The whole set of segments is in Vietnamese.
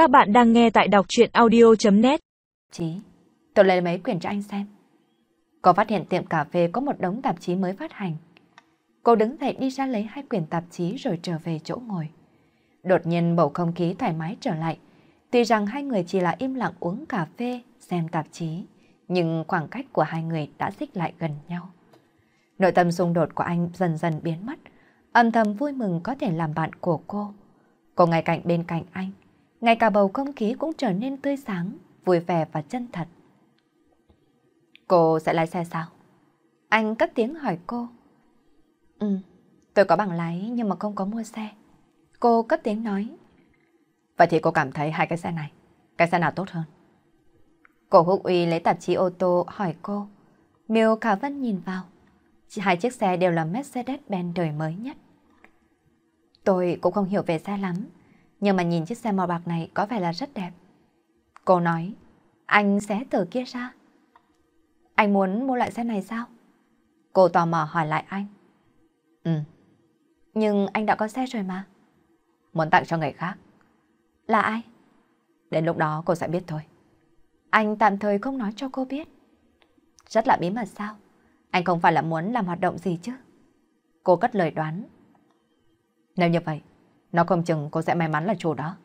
Các bạn đang nghe tại đọc chuyện audio.net Chí, tôi lấy mấy quyển cho anh xem. Cô phát hiện tiệm cà phê có một đống tạp chí mới phát hành. Cô đứng dậy đi ra lấy hai quyển tạp chí rồi trở về chỗ ngồi. Đột nhiên bầu không khí thoải mái trở lại. Tuy rằng hai người chỉ là im lặng uống cà phê, xem tạp chí, nhưng khoảng cách của hai người đã xích lại gần nhau. Nội tâm xung đột của anh dần dần biến mất, âm thầm vui mừng có thể làm bạn của cô. Cô ngay cạnh bên cạnh anh, ngay cả bầu không khí cũng trở nên tươi sáng, vui vẻ và chân thật. Cô sẽ lái xe sao? Anh cất tiếng hỏi cô. Ừ, tôi có bằng lái nhưng mà không có mua xe. Cô cất tiếng nói. Vậy thì cô cảm thấy hai cái xe này, cái xe nào tốt hơn? Cô Húc Uy lấy tạp chí ô tô hỏi cô. Miêu Khả Vân nhìn vào. Hai chiếc xe đều là Mercedes-Benz đời mới nhất. Tôi cũng không hiểu về xe lắm, nhưng mà nhìn chiếc xe màu bạc này có vẻ là rất đẹp. Cô nói, anh xé tờ kia ra. Anh muốn mua loại xe này sao? Cô tò mò hỏi lại anh. Ừ, nhưng anh đã có xe rồi mà. Muốn tặng cho người khác. Là ai? Đến lúc đó cô sẽ biết thôi. Anh tạm thời không nói cho cô biết. Rất là bí mật sao? Anh không phải là muốn làm hoạt động gì chứ? Cô cất lời đoán. Nếu như vậy, nó không chừng cô sẽ may mắn là chủ đó.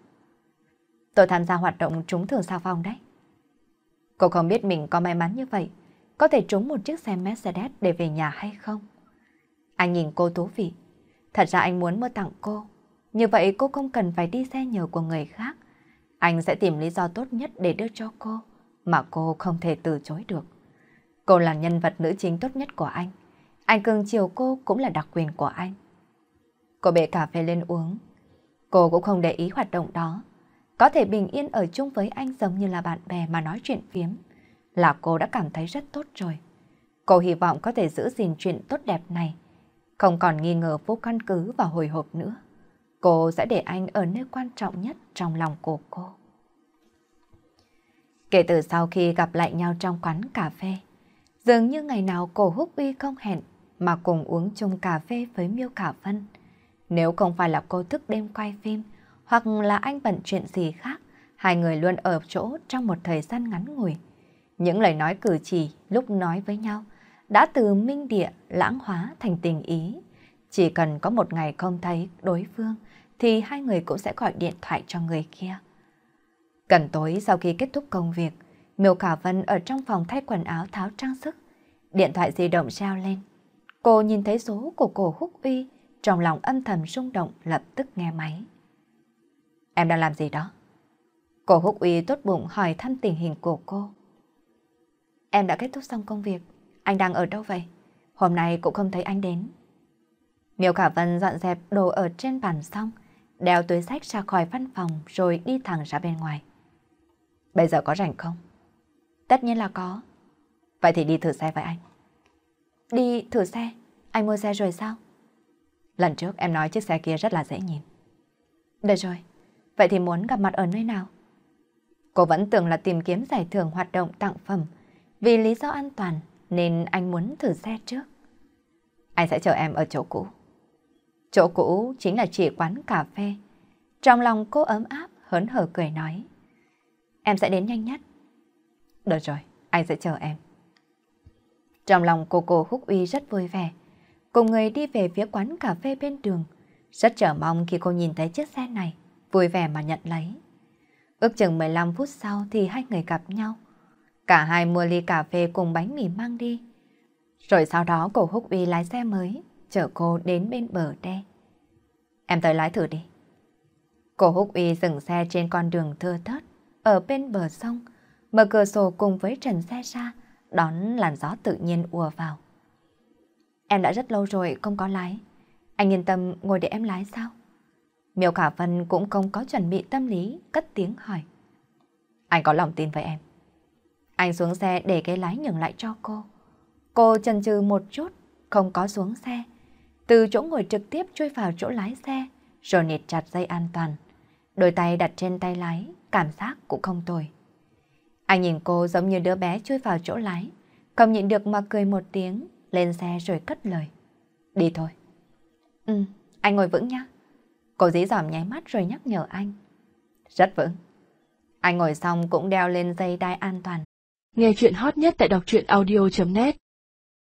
Tôi tham gia hoạt động trúng thưởng sao phong đấy. Cô không biết mình có may mắn như vậy, có thể trúng một chiếc xe Mercedes để về nhà hay không? Anh nhìn cô thú vị. Thật ra anh muốn mua tặng cô. Như vậy cô không cần phải đi xe nhờ của người khác. Anh sẽ tìm lý do tốt nhất để đưa cho cô, mà cô không thể từ chối được. Cô là nhân vật nữ chính tốt nhất của anh. Anh cưng chiều cô cũng là đặc quyền của anh. Cô bê cà phê lên uống. Cô cũng không để ý hoạt động đó. Có thể bình yên ở chung với anh giống như là bạn bè mà nói chuyện phiếm. Là cô đã cảm thấy rất tốt rồi. Cô hy vọng có thể giữ gìn chuyện tốt đẹp này. Không còn nghi ngờ vô căn cứ và hồi hộp nữa. Cô sẽ để anh ở nơi quan trọng nhất trong lòng của cô. Kể từ sau khi gặp lại nhau trong quán cà phê, dường như ngày nào cổ húc uy không hẹn mà cùng uống chung cà phê với Miêu Khả Vân. Nếu không phải là cô thức đêm quay phim, hoặc là anh bận chuyện gì khác, hai người luôn ở chỗ trong một thời gian ngắn ngủi. Những lời nói cử chỉ lúc nói với nhau đã từ minh địa lãng hóa thành tình ý. Chỉ cần có một ngày không thấy đối phương thì hai người cũng sẽ gọi điện thoại cho người kia. Gần tối sau khi kết thúc công việc, Miêu Khả Vân ở trong phòng thay quần áo tháo trang sức. Điện thoại di động treo lên. Cô nhìn thấy số của cổ Húc Uy, trong lòng âm thầm rung động lập tức nghe máy. Em đang làm gì đó? Cổ Húc Uy tốt bụng hỏi thăm tình hình của cô. Em đã kết thúc xong công việc. Anh đang ở đâu vậy? Hôm nay cũng không thấy anh đến. Miêu Khả Vân dọn dẹp đồ ở trên bàn xong, đeo túi sách ra khỏi văn phòng rồi đi thẳng ra bên ngoài. Bây giờ có rảnh không? Tất nhiên là có. Vậy thì đi thử xe với anh. Đi thử xe? Anh mua xe rồi sao? Lần trước em nói chiếc xe kia rất là dễ nhìn. Được rồi, vậy thì muốn gặp mặt ở nơi nào? Cô vẫn tưởng là tìm kiếm giải thưởng hoạt động tặng phẩm. Vì lý do an toàn nên anh muốn thử xe trước. Anh sẽ chờ em ở chỗ cũ. Chỗ cũ chính là chỉ quán cà phê. Trong lòng cô ấm áp, hớn hở cười nói. Em sẽ đến nhanh nhất. Được rồi, anh sẽ chờ em. Trong lòng cô cô Húc Uy rất vui vẻ. Cùng người đi về phía quán cà phê bên đường. Rất chờ mong khi cô nhìn thấy chiếc xe này, vui vẻ mà nhận lấy. Ước chừng 15 phút sau thì hai người gặp nhau. Cả hai mua ly cà phê cùng bánh mì mang đi. Rồi sau đó cổ Húc Uy lái xe mới, chở cô đến bên bờ đê. Em tới lái thử đi. cổ Húc Uy dừng xe trên con đường thưa thớt, ở bên bờ sông, mở cửa sổ cùng với trần xe ra, đón làn gió tự nhiên ùa vào. Em đã rất lâu rồi không có lái. Anh yên tâm ngồi để em lái sao? Miêu Khả Vân cũng không có chuẩn bị tâm lý, cất tiếng hỏi. Anh có lòng tin với em. Anh xuống xe để cái lái nhường lại cho cô. Cô chần chừ một chút, không có xuống xe. Từ chỗ ngồi trực tiếp chui vào chỗ lái xe, rồi nịt chặt dây an toàn. Đôi tay đặt trên tay lái, cảm giác cũng không tồi. Anh nhìn cô giống như đứa bé chui vào chỗ lái, không nhịn được mà cười một tiếng, lên xe rồi cất lời. Đi thôi. Ừ, anh ngồi vững nhá. Cô dí dòm nháy mắt rồi nhắc nhở anh. Rất vững. Anh ngồi xong cũng đeo lên dây đai an toàn. Nghe chuyện hot nhất tại đọc truyện audio.net